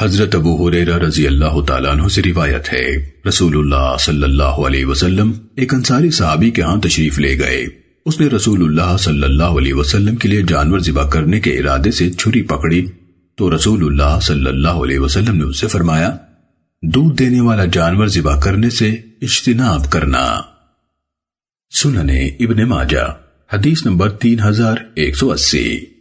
حضرت ابو حریرہ رضی اللہ تعالیٰ عنہ سے روایت ہے۔ رسول اللہ صلی اللہ علیہ وسلم ایک انصاری صحابی کے ہاں تشریف لے گئے۔ اس نے رسول اللہ صلی اللہ علیہ وسلم کے لیے جانور ذبح کرنے کے ارادے سے چھری پکڑی۔ تو رسول اللہ صلی اللہ علیہ وسلم نے اس سے فرمایا، دودھ دینے والا جانور ذبح کرنے سے اجتناب کرنا۔ سننے ابن ماجہ، حدیث نمبر تین ہزار ایک سو اسی۔